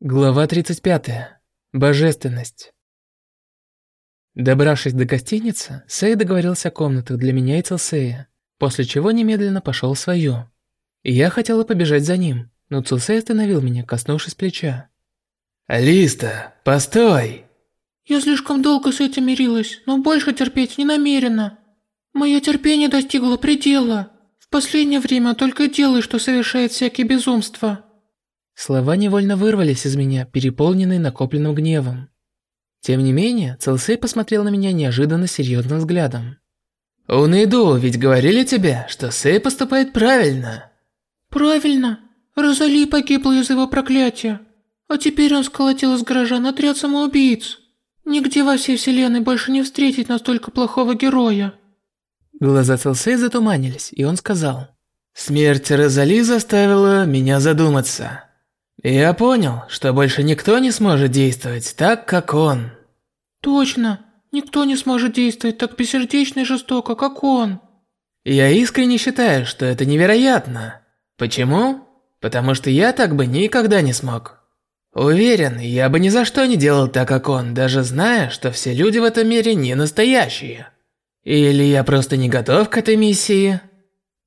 Глава 35. Божественность. Добравшись до гостиницы, Сэй договорился о комнатах для меня и Целсея, после чего немедленно пошел в свою. Я хотела побежать за ним, но Целсей остановил меня, коснувшись плеча. «Алиста, постой!» «Я слишком долго с этим мирилась, но больше терпеть не намерена. Мое терпение достигло предела. В последнее время только делай, что совершает всякие безумства». Слова невольно вырвались из меня, переполненные накопленным гневом. Тем не менее, Целсей посмотрел на меня неожиданно серьезным взглядом. «Унэйду, ведь говорили тебе, что Сэй поступает правильно». «Правильно. Розали погибла из-за его проклятия. А теперь он сколотил из горожан отряд самоубийц. Нигде во всей вселенной больше не встретить настолько плохого героя». Глаза Целсей затуманились, и он сказал. «Смерть Розали заставила меня задуматься». Я понял, что больше никто не сможет действовать так, как он. Точно. Никто не сможет действовать так бессердечно и жестоко, как он. Я искренне считаю, что это невероятно. Почему? Потому что я так бы никогда не смог. Уверен, я бы ни за что не делал так, как он, даже зная, что все люди в этом мире не настоящие. Или я просто не готов к этой миссии?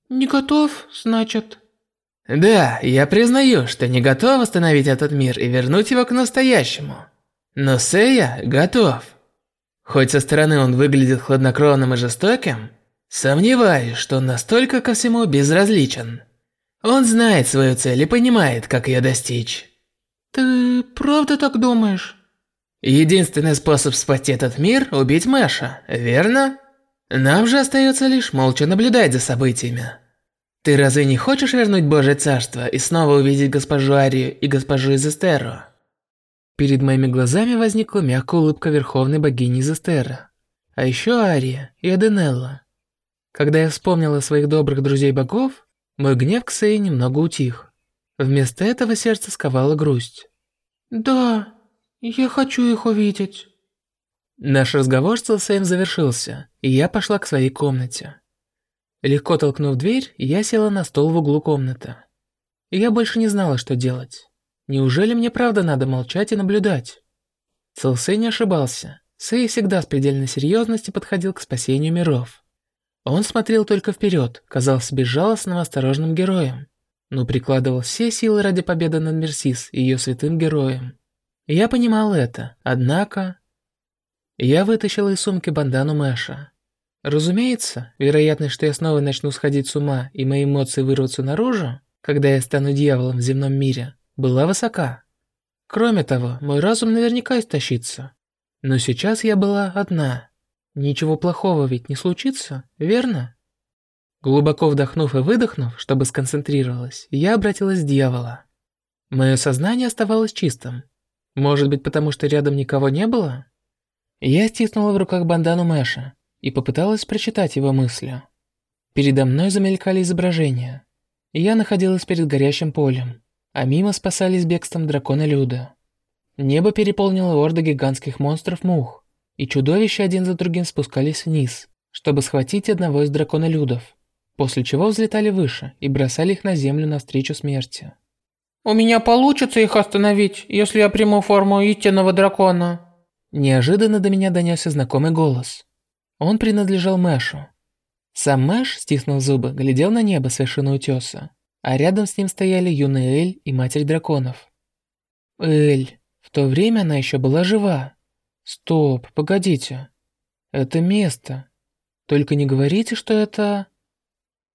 Не готов, значит. Да, я признаю, что не готов остановить этот мир и вернуть его к настоящему. Но Сэя готов. Хоть со стороны он выглядит хладнокровным и жестоким, сомневаюсь, что он настолько ко всему безразличен. Он знает свою цель и понимает, как ее достичь. Ты правда так думаешь? Единственный способ спасти этот мир – убить Мэша, верно? Нам же остается лишь молча наблюдать за событиями. Ты разве не хочешь вернуть Божье Царство и снова увидеть госпожу Арию и госпожу Изестеру? Перед моими глазами возникла мягкая улыбка верховной богини Изестера. А еще Ария и Аденелла. Когда я вспомнила своих добрых друзей-богов, мой гнев к Сей немного утих. Вместо этого сердце сковало грусть. «Да, я хочу их увидеть». Наш разговор с Целсеем завершился, и я пошла к своей комнате. Легко толкнув дверь, я села на стол в углу комнаты. Я больше не знала, что делать. Неужели мне правда надо молчать и наблюдать? Целсей не ошибался. Сэй всегда с предельной серьезностью подходил к спасению миров. Он смотрел только вперед, казался безжалостным осторожным героем, но прикладывал все силы ради победы над Мерсис и ее святым героем. Я понимал это, однако... Я вытащила из сумки бандану Мэша. Разумеется, вероятность, что я снова начну сходить с ума и мои эмоции вырвутся наружу, когда я стану дьяволом в земном мире, была высока. Кроме того, мой разум наверняка истощится. Но сейчас я была одна. Ничего плохого ведь не случится, верно? Глубоко вдохнув и выдохнув, чтобы сконцентрировалась, я обратилась к дьявола. Мое сознание оставалось чистым. Может быть, потому что рядом никого не было? Я стиснула в руках бандану Мэша и попыталась прочитать его мысли. Передо мной замелькали изображения. Я находилась перед горящим полем, а мимо спасались бегством дракона Люда. Небо переполнило орда гигантских монстров-мух, и чудовища один за другим спускались вниз, чтобы схватить одного из дракона-людов, после чего взлетали выше и бросали их на землю навстречу смерти. «У меня получится их остановить, если я приму форму истинного дракона?» Неожиданно до меня донесся знакомый голос. Он принадлежал Мэшу. Сам Мэш, стиснув зубы, глядел на небо с вершины утеса, а рядом с ним стояли юный Эль и Матерь Драконов. Эль, в то время она еще была жива. Стоп, погодите. Это место. Только не говорите, что это...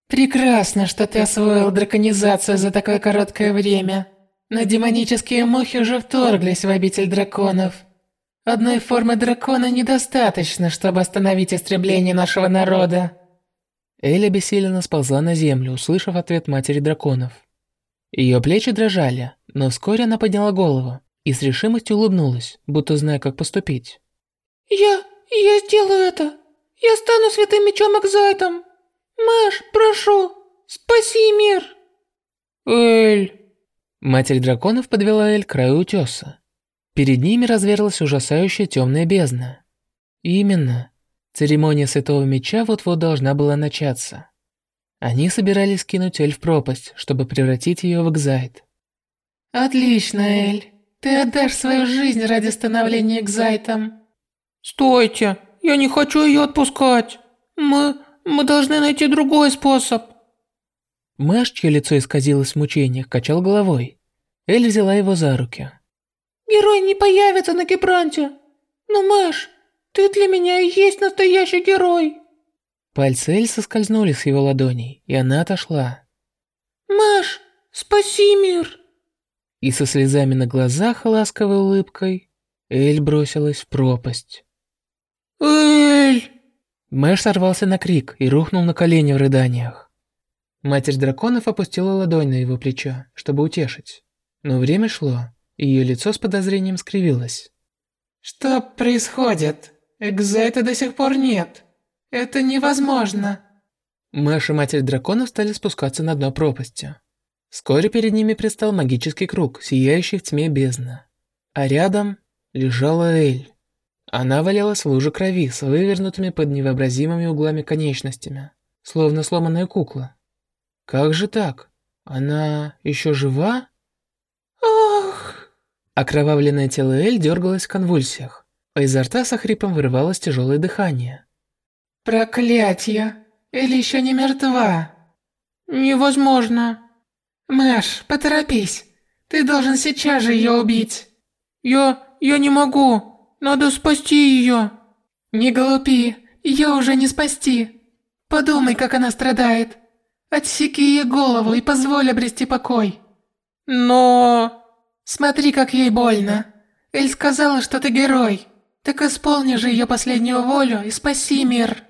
Прекрасно, что ты освоил драконизацию за такое короткое время. Но демонические мухи уже вторглись в обитель драконов. Одной формы дракона недостаточно, чтобы остановить истребление нашего народа. Эля бессиленно сползла на землю, услышав ответ матери драконов. Ее плечи дрожали, но вскоре она подняла голову и с решимостью улыбнулась, будто зная, как поступить. «Я... я сделаю это! Я стану святым мечом Экзайтом! Маш, прошу, спаси мир!» «Эль...» Матерь драконов подвела Эль к краю утеса. Перед ними разверзлась ужасающая темная бездна. именно, церемония Святого Меча вот-вот должна была начаться. Они собирались кинуть Эль в пропасть, чтобы превратить ее в Экзайт. «Отлично, Эль. Ты отдашь свою жизнь ради становления Экзайтом. Стойте, я не хочу ее отпускать. Мы... мы должны найти другой способ. Мэш, чье лицо исказилось в мучениях, качал головой. Эль взяла его за руки. Герой не появится на Гибранте. Но, Мэш, ты для меня и есть настоящий герой. Пальцы Эль соскользнули с его ладоней, и она отошла. Мэш, спаси мир. И со слезами на глазах ласковой улыбкой Эль бросилась в пропасть. Эль! Мэш сорвался на крик и рухнул на колени в рыданиях. Матерь драконов опустила ладонь на его плечо, чтобы утешить. Но время шло, и ее лицо с подозрением скривилось. Что происходит? Экзайта до сих пор нет. Это невозможно. Мэш и Матерь Драконов стали спускаться на дно пропасти. Вскоре перед ними предстал магический круг, сияющий в тьме бездны. А рядом лежала Эль. Она валялась в луже крови с вывернутыми под невообразимыми углами конечностями, словно сломанная кукла. Как же так? Она еще жива? Окровавленное тело Эль дергалось в конвульсиях, а изо рта со хрипом вырывалось тяжелое дыхание. Проклятье! Эль еще не мертва. Невозможно. Мэш, поторопись. Ты должен сейчас же ее убить. Я... я не могу. Надо спасти ее. Не глупи, ее уже не спасти. Подумай, как она страдает. Отсеки ей голову и позволь обрести покой. Но... Смотри, как ей больно. Эль сказала, что ты герой. Так исполни же ее последнюю волю и спаси мир.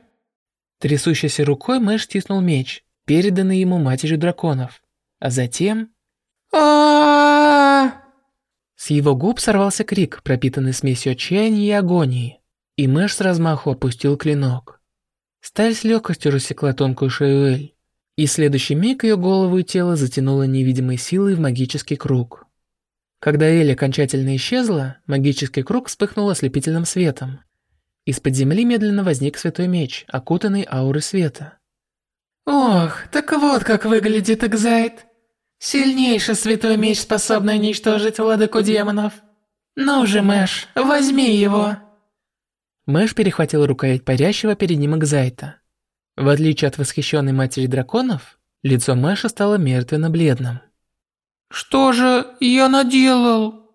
Трясущейся рукой Мэш стиснул меч, переданный ему матерью драконов. А затем... а С его губ сорвался крик, пропитанный смесью отчаяния и агонии. И Мэш с размаху опустил клинок. Сталь с легкостью рассекла тонкую шею Эль. И в следующий миг ее голову и тело затянуло невидимой силой в магический круг. Когда Эль окончательно исчезла, магический круг вспыхнул ослепительным светом. Из-под земли медленно возник святой меч, окутанный аурой света. Ох, так вот как выглядит Экзайт. Сильнейший святой меч, способный уничтожить владыку демонов. Ну же, Мэш, возьми его. Мэш перехватил рукоять парящего перед ним Экзайта. В отличие от восхищенной матери драконов, лицо Мэша стало мертвенно-бледным. Что же я наделал?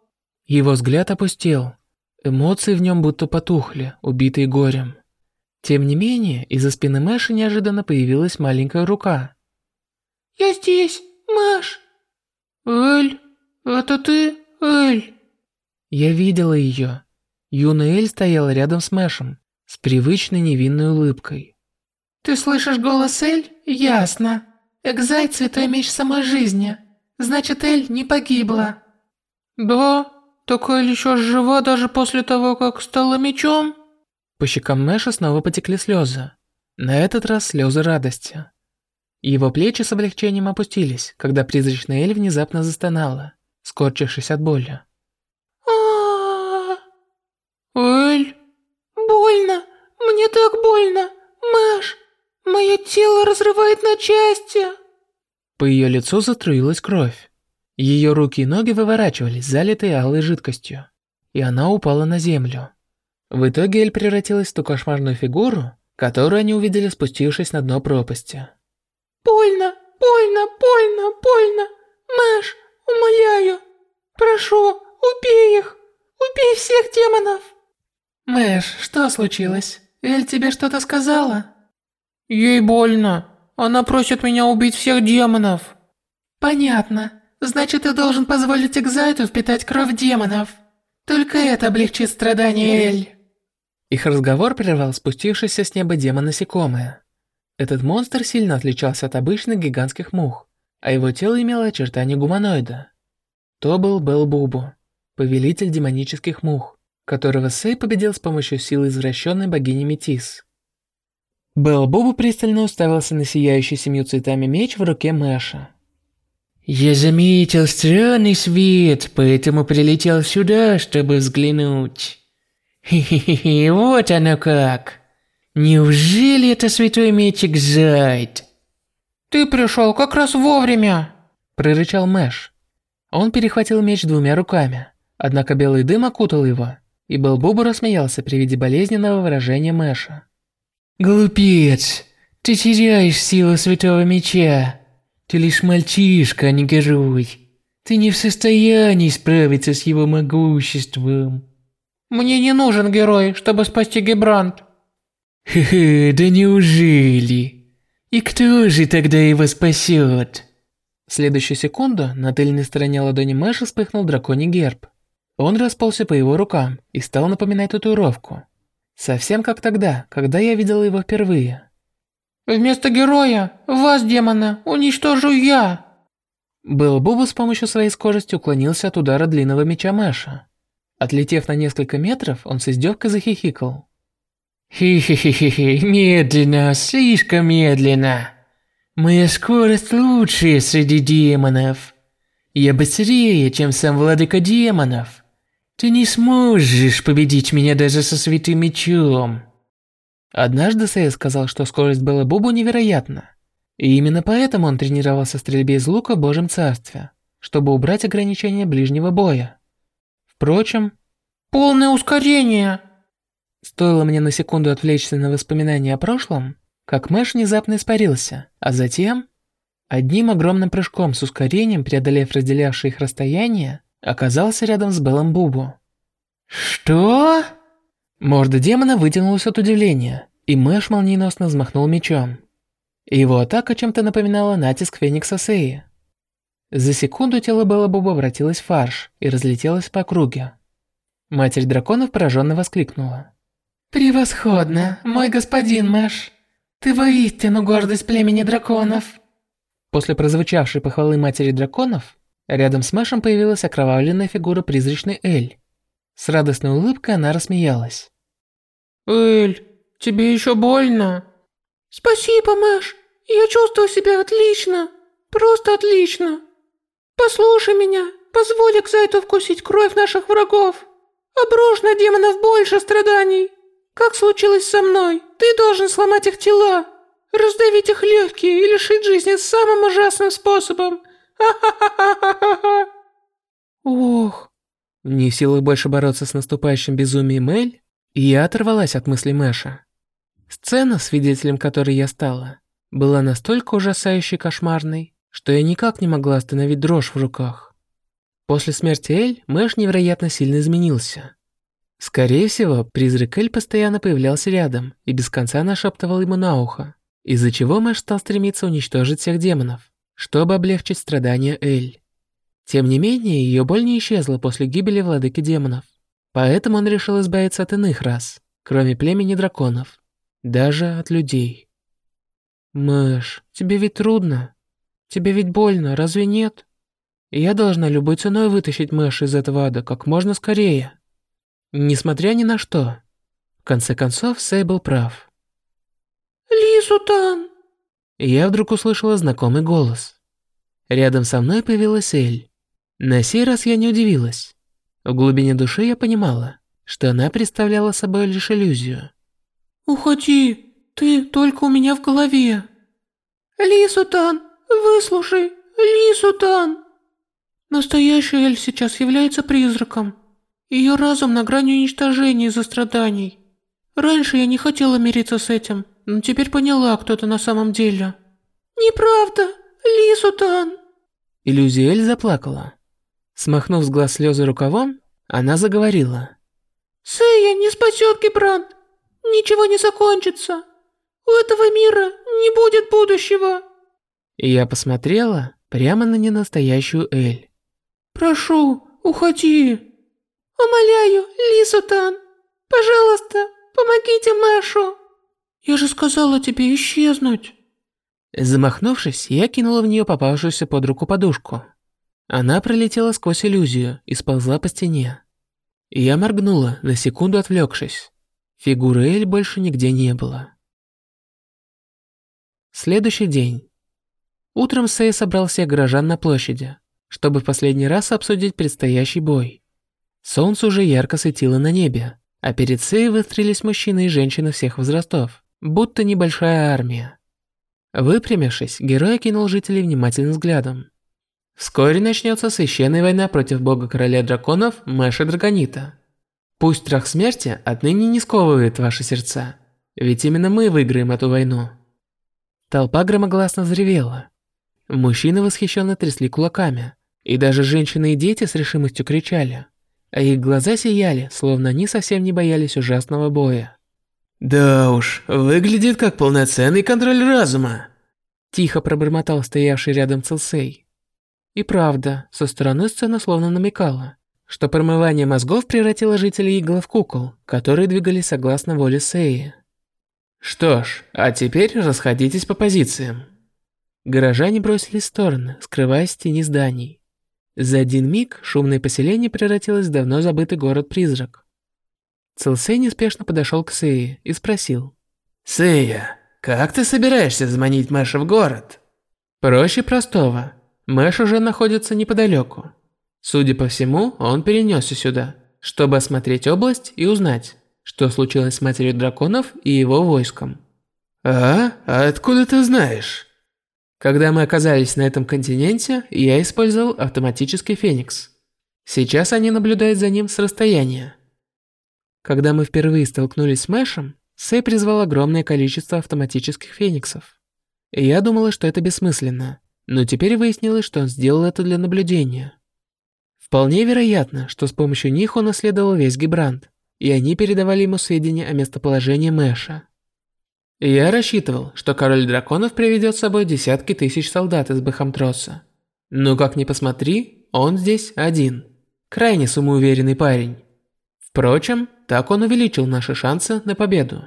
Его взгляд опустел. Эмоции в нем будто потухли, убитые горем. Тем не менее, из-за спины Мэша неожиданно появилась маленькая рука. «Я здесь, Мэш!» «Эль, это ты, Эль?» Я видела ее. Юная Эль стояла рядом с Мэшем, с привычной невинной улыбкой. «Ты слышишь голос Эль? Ясно. Экзайт – святой меч самой жизни. Значит, Эль не погибла». «Да, так Эль еще жива даже после того, как стала мечом?» По щекам Мэша снова потекли слезы. На этот раз слезы радости. Его плечи с облегчением опустились, когда призрачная Эль внезапно застонала, скорчившись от боли. а Эль, больно, мне так больно, Мэш, мое тело разрывает на части. По ее лицу заструилась кровь. Ее руки и ноги выворачивались, залитые алой жидкостью, и она упала на землю. В итоге Эль превратилась в ту кошмарную фигуру, которую они увидели, спустившись на дно пропасти. Больно, больно, больно, больно. Мэш, умоляю. Прошу, убей их. Убей всех демонов. Мэш, что случилось? Эль тебе что-то сказала? Ей больно. Она просит меня убить всех демонов. Понятно. Значит, ты должен позволить Экзайту впитать кровь демонов. Только это облегчит страдания Эль. Их разговор прервал спустившийся с неба демон-насекомое. Этот монстр сильно отличался от обычных гигантских мух, а его тело имело очертания гуманоида. То был Белбубу, повелитель демонических мух, которого Сэй победил с помощью силы извращенной богини Метис. Белбубу пристально уставился на сияющий семью цветами меч в руке Мэша. «Я заметил странный свет, поэтому прилетел сюда, чтобы взглянуть. Хе-хе-хе, вот оно как!» Неужели это святой мечик Зайд? Ты пришел как раз вовремя, прорычал Мэш. Он перехватил меч двумя руками, Однако белый дым окутал его, и Белбубу рассмеялся при виде болезненного выражения Мэша. «Глупец, ты теряешь силу Святого Меча. Ты лишь мальчишка, а не герой. Ты не в состоянии справиться с его могуществом». Мне не нужен герой, чтобы спасти Гебрант. Хе-хе, да неужели? И кто же тогда его спасет? В следующую секунду на тыльной стороне ладони Мэша вспыхнул драконий герб. Он расползся по его рукам и стал напоминать татуировку. Совсем как тогда, когда я видел его впервые. «Вместо героя, вас, демона, уничтожу я!» Был Бубу с помощью своей скорости уклонился от удара длинного меча Мэша. Отлетев на несколько метров, он с издевкой захихикал. Хи-хи-хи-хи, медленно, слишком медленно. Моя скорость лучшая среди демонов. Я быстрее, чем сам владыка демонов. Ты не сможешь победить меня даже со святым мечом. Однажды Сэй сказал, что скорость Белла Бубу невероятна. И именно поэтому он тренировался в стрельбе из лука в Божьем Царстве, чтобы убрать ограничения ближнего боя. Впрочем... Полное ускорение! Стоило мне на секунду отвлечься на воспоминания о прошлом, как Мэш внезапно испарился, а затем... Одним огромным прыжком с ускорением, преодолев разделявшие их расстояние, оказался рядом с Беллом Бубу. «Что?» Морда демона вытянулась от удивления, и Мэш молниеносно взмахнул мечом. Его атака чем-то напоминала натиск Феникса Сеи. За секунду тело Белла Буба обратилось в фарш и разлетелось по округе. Матерь драконов пораженно воскликнула. «Превосходно, мой господин Мэш! Ты воистину гордость племени драконов!» После прозвучавшей похвалы матери драконов, Рядом с Мэшем появилась окровавленная фигура призрачной Эль. С радостной улыбкой она рассмеялась. «Эль, тебе еще больно?» «Спасибо, Мэш. Я чувствую себя отлично. Просто отлично. Послушай меня. Позволь Экзайту вкусить кровь наших врагов. Обрушь на демонов больше страданий. Как случилось со мной, ты должен сломать их тела, раздавить их легкие и лишить жизни самым ужасным способом – Ох. Не в силах больше бороться с наступающим безумием Эль, я оторвалась от мысли Мэша. Сцена, свидетелем которой я стала, была настолько ужасающей кошмарной, что я никак не могла остановить дрожь в руках. После смерти Эль Мэш невероятно сильно изменился. Скорее всего, призрак Эль постоянно появлялся рядом и без конца нашептывал ему на ухо, из-за чего Мэш стал стремиться уничтожить всех демонов чтобы облегчить страдания Эль. Тем не менее, ее боль не исчезла после гибели владыки демонов. Поэтому он решил избавиться от иных рас, кроме племени драконов, даже от людей. «Мэш, тебе ведь трудно. Тебе ведь больно, разве нет? Я должна любой ценой вытащить Мэш из этого ада как можно скорее. Несмотря ни на что. В конце концов, Сэй был прав. «Лисутан!» Я вдруг услышала знакомый голос. Рядом со мной появилась Эль. На сей раз я не удивилась. В глубине души я понимала, что она представляла собой лишь иллюзию. «Уходи, ты только у меня в голове». «Лисутан, выслушай, Лисутан!» Настоящая Эль сейчас является призраком. Ее разум на грани уничтожения из-за страданий. Раньше я не хотела мириться с этим, теперь поняла, кто это на самом деле. Неправда, Лисутан. Иллюзия Эль заплакала. Смахнув с глаз слезы рукавом, она заговорила. Сэя не спасет Гибранд. Ничего не закончится. У этого мира не будет будущего. И я посмотрела прямо на ненастоящую Эль. Прошу, уходи. Умоляю, Лисутан. Пожалуйста, помогите Мэшу. Я же сказала тебе исчезнуть. Замахнувшись, я кинула в нее попавшуюся под руку подушку. Она пролетела сквозь иллюзию и сползла по стене. Я моргнула, на секунду отвлекшись. Фигуры Эль больше нигде не было. Следующий день. Утром Сэй собрал всех горожан на площади, чтобы в последний раз обсудить предстоящий бой. Солнце уже ярко светило на небе, а перед Сэй выстрелились мужчины и женщины всех возрастов, будто небольшая армия. Выпрямившись, герой окинул жителей внимательным взглядом. Вскоре начнется священная война против бога короля драконов Мэша Драгонита. Пусть страх смерти отныне не сковывает ваши сердца, ведь именно мы выиграем эту войну. Толпа громогласно взревела. Мужчины восхищенно трясли кулаками, и даже женщины и дети с решимостью кричали, а их глаза сияли, словно они совсем не боялись ужасного боя. «Да уж, выглядит как полноценный контроль разума», – тихо пробормотал стоявший рядом Целсей. И правда, со стороны сцена словно намекала, что промывание мозгов превратило жителей Игла в кукол, которые двигались согласно воле Сеи. Что ж, а теперь расходитесь по позициям. Горожане бросились в стороны, скрываясь в тени зданий. За один миг шумное поселение превратилось в давно забытый город-призрак. Целсей неспешно подошел к Сее и спросил. «Сея, как ты собираешься заманить Мэша в город?» «Проще простого. Мэш уже находится неподалеку. Судя по всему, он перенесся сюда, чтобы осмотреть область и узнать, что случилось с матерью драконов и его войском. «А? а откуда ты знаешь?» Когда мы оказались на этом континенте, я использовал автоматический Феникс. Сейчас они наблюдают за ним с расстояния. Когда мы впервые столкнулись с Мэшем, Сэй призвал огромное количество автоматических Фениксов. Я думала, что это бессмысленно, но теперь выяснилось, что он сделал это для наблюдения. Вполне вероятно, что с помощью них он исследовал весь Гибрант, и они передавали ему сведения о местоположении Мэша. Я рассчитывал, что король драконов приведет с собой десятки тысяч солдат из Бахамтроса. Но как ни посмотри, он здесь один. Крайне самоуверенный парень. Впрочем, так он увеличил наши шансы на победу.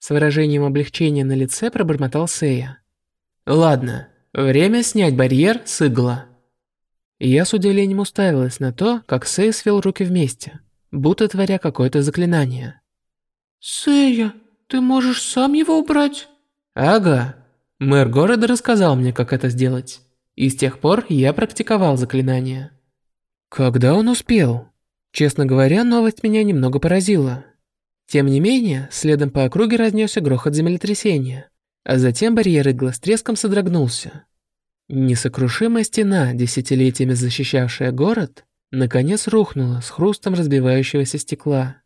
С выражением облегчения на лице пробормотал Сея. Ладно, время снять барьер с игла. Я с удивлением уставилась на то, как Сэй свел руки вместе, будто творя какое-то заклинание. «Сэя, ты можешь сам его убрать?» «Ага. Мэр города рассказал мне, как это сделать. И с тех пор я практиковал заклинание». Когда он успел? Честно говоря, новость меня немного поразила. Тем не менее, следом по округе разнесся грохот землетрясения, а затем барьер игла с треском содрогнулся. Несокрушимая стена, десятилетиями защищавшая город, наконец рухнула с хрустом разбивающегося стекла.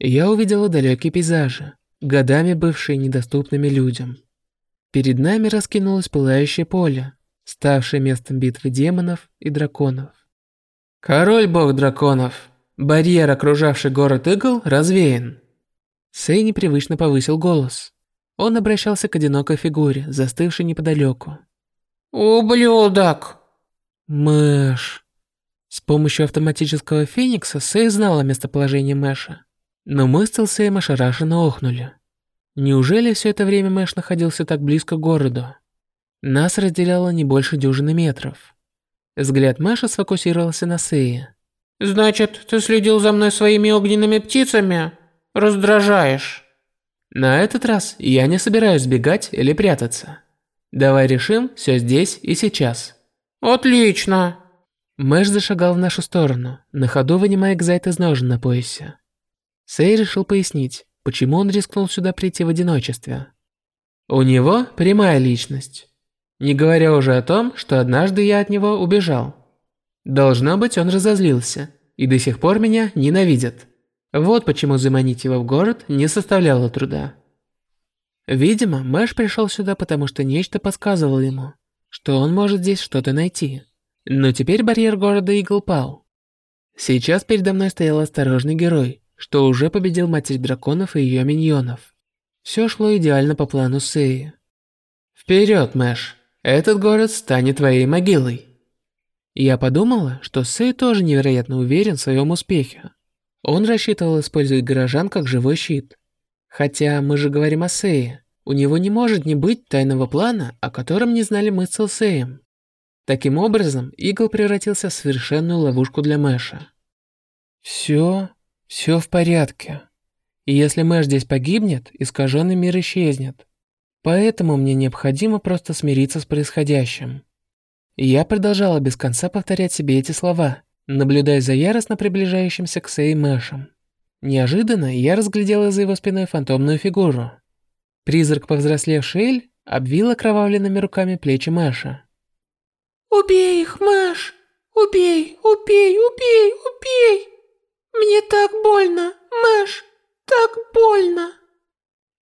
Я увидела далекие пейзажи, годами бывшие недоступными людям. Перед нами раскинулось пылающее поле, ставшее местом битвы демонов и драконов. «Король-бог драконов! Барьер, окружавший город Игл, развеян!» Сэй непривычно повысил голос. Он обращался к одинокой фигуре, застывшей неподалеку. «Ублюдок!» «Мэш...» С помощью автоматического феникса Сэй знала местоположение Мэша. Но мы с Целсеем ошарашенно охнули. Неужели все это время Мэш находился так близко к городу? Нас разделяло не больше дюжины метров. Взгляд Мэша сфокусировался на Сее. «Значит, ты следил за мной своими огненными птицами? Раздражаешь». На этот раз я не собираюсь сбегать или прятаться. Давай решим все здесь и сейчас. Отлично. Мэш зашагал в нашу сторону, на ходу вынимая экзайт из ножен на поясе. Сэй решил пояснить, почему он рискнул сюда прийти в одиночестве. У него прямая личность. Не говоря уже о том, что однажды я от него убежал. Должно быть, он разозлился и до сих пор меня ненавидит. Вот почему заманить его в город не составляло труда. Видимо, Мэш пришел сюда, потому что нечто подсказывало ему, что он может здесь что-то найти. Но теперь барьер города Игл пал. Сейчас передо мной стоял осторожный герой, что уже победил Матерь Драконов и ее миньонов. Все шло идеально по плану Сеи. Вперед, Мэш! Этот город станет твоей могилой. Я подумала, что Сэй тоже невероятно уверен в своем успехе. Он рассчитывал использовать горожан как живой щит – Хотя мы же говорим о Сее. У него не может не быть тайного плана, о котором не знали мы с Целсеем. Таким образом, Игл превратился в совершенную ловушку для Мэша. Все, все в порядке. И если Мэш здесь погибнет, искаженный мир исчезнет. Поэтому мне необходимо просто смириться с происходящим. Я продолжала без конца повторять себе эти слова, наблюдая за яростно приближающимся к Сей Мэшем. Неожиданно я разглядела за его спиной фантомную фигуру. Призрак повзрослевший Эль обвил окровавленными руками плечи Мэша. Убей их, Мэш! Убей, убей, убей, убей! Мне так больно, Мэш! Так больно!»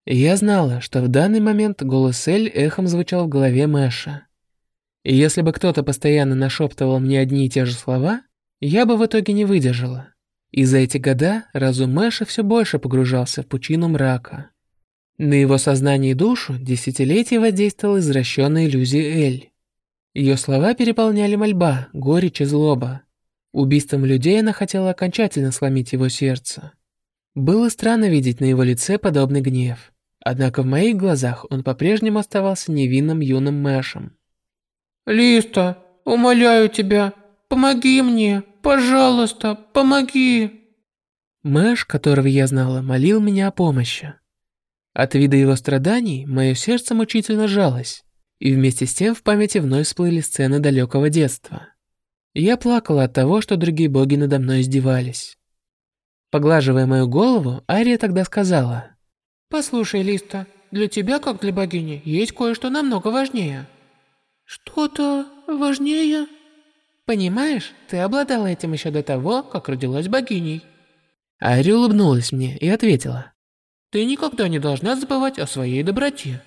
Я знала, что в данный момент голос Эль эхом звучал в голове Мэша. И если бы кто-то постоянно нашептывал мне одни и те же слова, я бы в итоге не выдержала. И за эти года разум Мэша все больше погружался в пучину мрака. На его сознание и душу десятилетия воздействовала извращенная иллюзия Эль. Ее слова переполняли мольба, горечь и злоба. Убийством людей она хотела окончательно сломить его сердце. Было странно видеть на его лице подобный гнев. Однако в моих глазах он по-прежнему оставался невинным юным Мэшем. «Листа, умоляю тебя, помоги мне, пожалуйста, помоги!» Мэш, которого я знала, молил меня о помощи. От вида его страданий мое сердце мучительно жалось, и вместе с тем в памяти вновь всплыли сцены далекого детства. Я плакала от того, что другие боги надо мной издевались. Поглаживая мою голову, Ария тогда сказала. «Послушай, Листа, для тебя, как для богини, есть кое-что намного важнее». «Что-то важнее?» «Понимаешь, ты обладала этим еще до того, как родилась богиней». Ария улыбнулась мне и ответила. «Ты никогда не должна забывать о своей доброте».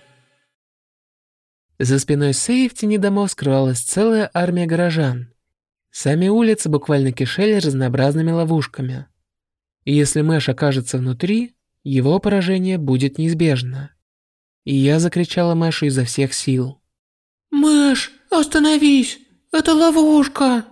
За спиной Сэй в тени домов скрывалась целая армия горожан. Сами улицы буквально кишели разнообразными ловушками. И если Мэш окажется внутри, его поражение будет неизбежно. И я закричала Мэшу изо всех сил. «Мэш, остановись! Это ловушка!»